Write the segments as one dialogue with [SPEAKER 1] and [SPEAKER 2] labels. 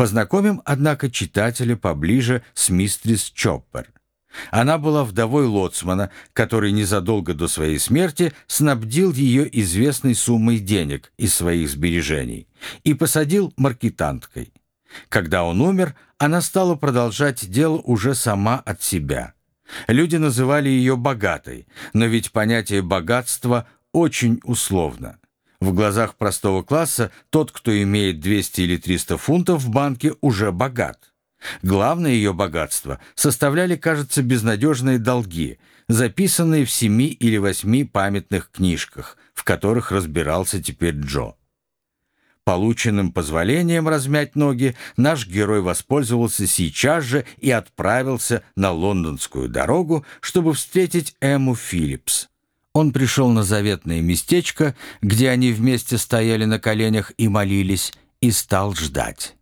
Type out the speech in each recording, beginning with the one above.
[SPEAKER 1] Познакомим, однако, читателя поближе с мистрис Чоппер. Она была вдовой лоцмана, который незадолго до своей смерти снабдил ее известной суммой денег из своих сбережений и посадил маркетанткой. Когда он умер, она стала продолжать дело уже сама от себя. Люди называли ее богатой, но ведь понятие богатства очень условно. В глазах простого класса тот, кто имеет 200 или 300 фунтов в банке, уже богат. Главное ее богатство составляли, кажется, безнадежные долги, записанные в семи или восьми памятных книжках, в которых разбирался теперь Джо. Полученным позволением размять ноги наш герой воспользовался сейчас же и отправился на лондонскую дорогу, чтобы встретить Эму Филлипс. Он пришел на заветное местечко, где они вместе стояли на коленях и молились, и стал ждать.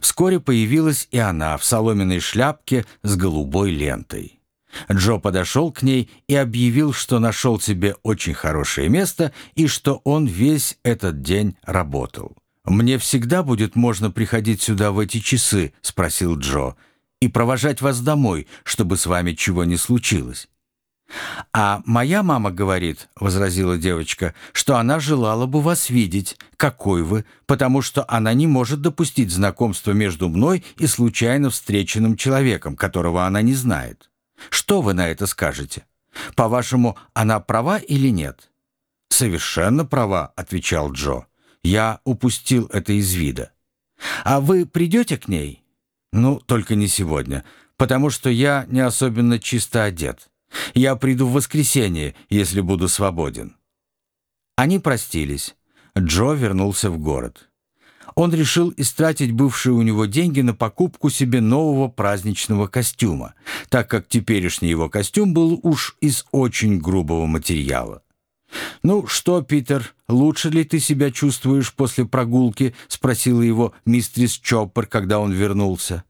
[SPEAKER 1] Вскоре появилась и она в соломенной шляпке с голубой лентой. Джо подошел к ней и объявил, что нашел себе очень хорошее место и что он весь этот день работал. «Мне всегда будет можно приходить сюда в эти часы?» — спросил Джо. «И провожать вас домой, чтобы с вами чего не случилось». «А моя мама говорит, — возразила девочка, — что она желала бы вас видеть, какой вы, потому что она не может допустить знакомства между мной и случайно встреченным человеком, которого она не знает. Что вы на это скажете? По-вашему, она права или нет?» «Совершенно права», — отвечал Джо. «Я упустил это из вида». «А вы придете к ней?» «Ну, только не сегодня, потому что я не особенно чисто одет». Я приду в воскресенье, если буду свободен». Они простились. Джо вернулся в город. Он решил истратить бывшие у него деньги на покупку себе нового праздничного костюма, так как теперешний его костюм был уж из очень грубого материала. «Ну что, Питер, лучше ли ты себя чувствуешь после прогулки?» — спросила его мистрис Чоппер, когда он вернулся.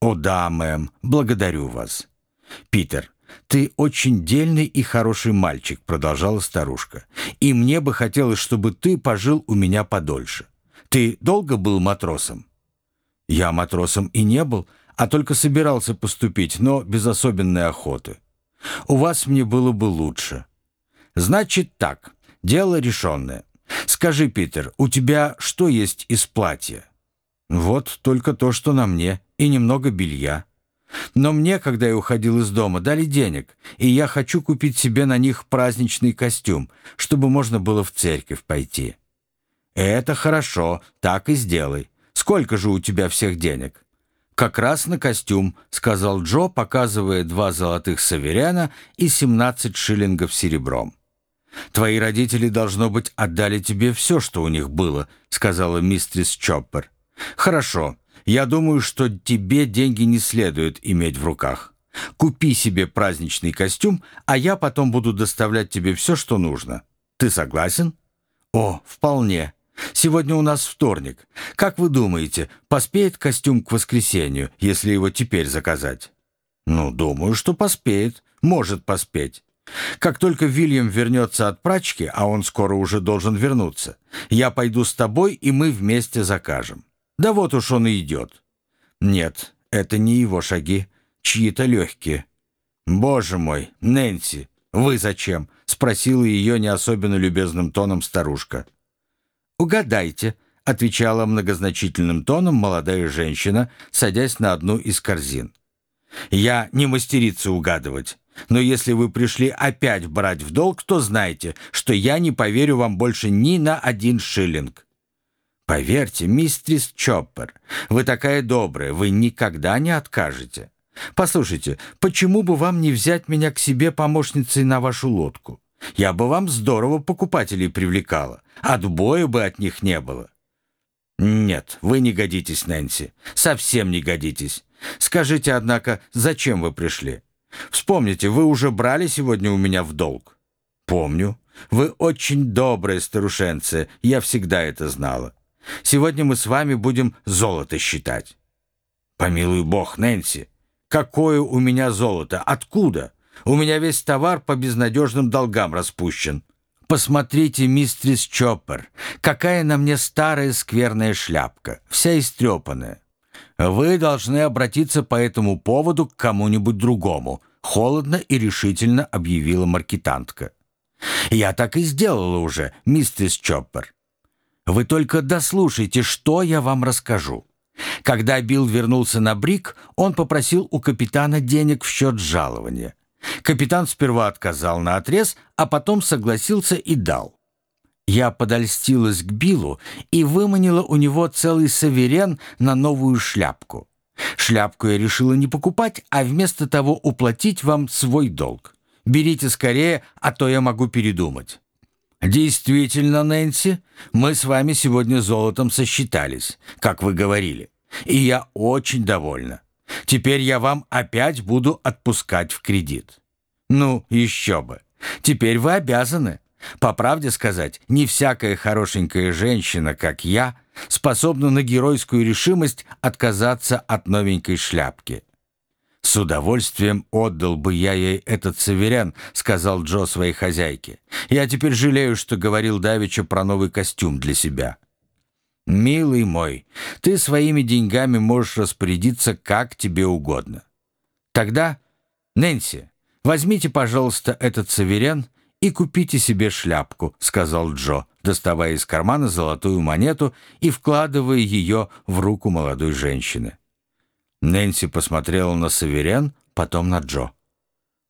[SPEAKER 1] «О да, мэм, благодарю вас». «Питер, «Ты очень дельный и хороший мальчик», — продолжала старушка. «И мне бы хотелось, чтобы ты пожил у меня подольше. Ты долго был матросом?» «Я матросом и не был, а только собирался поступить, но без особенной охоты. У вас мне было бы лучше». «Значит так, дело решенное. Скажи, Питер, у тебя что есть из платья?» «Вот только то, что на мне, и немного белья». Но мне, когда я уходил из дома, дали денег, и я хочу купить себе на них праздничный костюм, чтобы можно было в церковь пойти». «Это хорошо, так и сделай. Сколько же у тебя всех денег?» «Как раз на костюм», — сказал Джо, показывая два золотых саверяна и семнадцать шиллингов серебром. «Твои родители, должно быть, отдали тебе все, что у них было», — сказала мистрис Чоппер. «Хорошо, я думаю, что тебе деньги не следует иметь в руках. Купи себе праздничный костюм, а я потом буду доставлять тебе все, что нужно. Ты согласен? О, вполне. Сегодня у нас вторник. Как вы думаете, поспеет костюм к воскресенью, если его теперь заказать? Ну, думаю, что поспеет. Может поспеть. Как только Вильям вернется от прачки, а он скоро уже должен вернуться, я пойду с тобой, и мы вместе закажем. Да вот уж он и идет. Нет, это не его шаги, чьи-то легкие. «Боже мой, Нэнси, вы зачем?» — спросила ее не особенно любезным тоном старушка. «Угадайте», — отвечала многозначительным тоном молодая женщина, садясь на одну из корзин. «Я не мастерица угадывать, но если вы пришли опять брать в долг, то знайте, что я не поверю вам больше ни на один шиллинг. Поверьте, мистрис Чоппер, вы такая добрая, вы никогда не откажете. Послушайте, почему бы вам не взять меня к себе помощницей на вашу лодку? Я бы вам здорово покупателей привлекала. Отбоя бы от них не было. Нет, вы не годитесь, Нэнси. Совсем не годитесь. Скажите, однако, зачем вы пришли? Вспомните, вы уже брали сегодня у меня в долг. Помню. Вы очень добрая старушенция, я всегда это знала. Сегодня мы с вами будем золото считать». «Помилуй бог, Нэнси, какое у меня золото? Откуда? У меня весь товар по безнадежным долгам распущен». «Посмотрите, мистрис Чоппер, какая на мне старая скверная шляпка, вся истрепанная. Вы должны обратиться по этому поводу к кому-нибудь другому, холодно и решительно объявила маркетантка. Я так и сделала уже, миссис Чоппер. Вы только дослушайте, что я вам расскажу. Когда Билл вернулся на Брик, он попросил у капитана денег в счет жалования. Капитан сперва отказал на отрез, а потом согласился и дал. Я подольстилась к Биллу и выманила у него целый саверен на новую шляпку. Шляпку я решила не покупать, а вместо того уплатить вам свой долг. Берите скорее, а то я могу передумать. Действительно, Нэнси, мы с вами сегодня золотом сосчитались, как вы говорили, и я очень довольна. Теперь я вам опять буду отпускать в кредит. Ну, еще бы. Теперь вы обязаны. По правде сказать, не всякая хорошенькая женщина, как я, способна на геройскую решимость отказаться от новенькой шляпки. «С удовольствием отдал бы я ей этот саверян», — сказал Джо своей хозяйке. «Я теперь жалею, что говорил Давича про новый костюм для себя». «Милый мой, ты своими деньгами можешь распорядиться как тебе угодно. Тогда, Нэнси, возьмите, пожалуйста, этот саверян и купите себе шляпку», — сказал Джо, доставая из кармана золотую монету и вкладывая ее в руку молодой женщины. Нэнси посмотрела на Саверян, потом на Джо.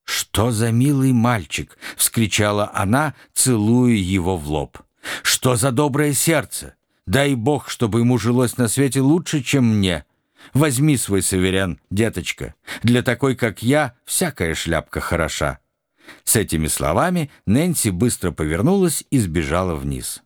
[SPEAKER 1] «Что за милый мальчик!» — вскричала она, целуя его в лоб. «Что за доброе сердце! Дай Бог, чтобы ему жилось на свете лучше, чем мне. Возьми свой Саверян, деточка. Для такой, как я, всякая шляпка хороша». С этими словами Нэнси быстро повернулась и сбежала вниз.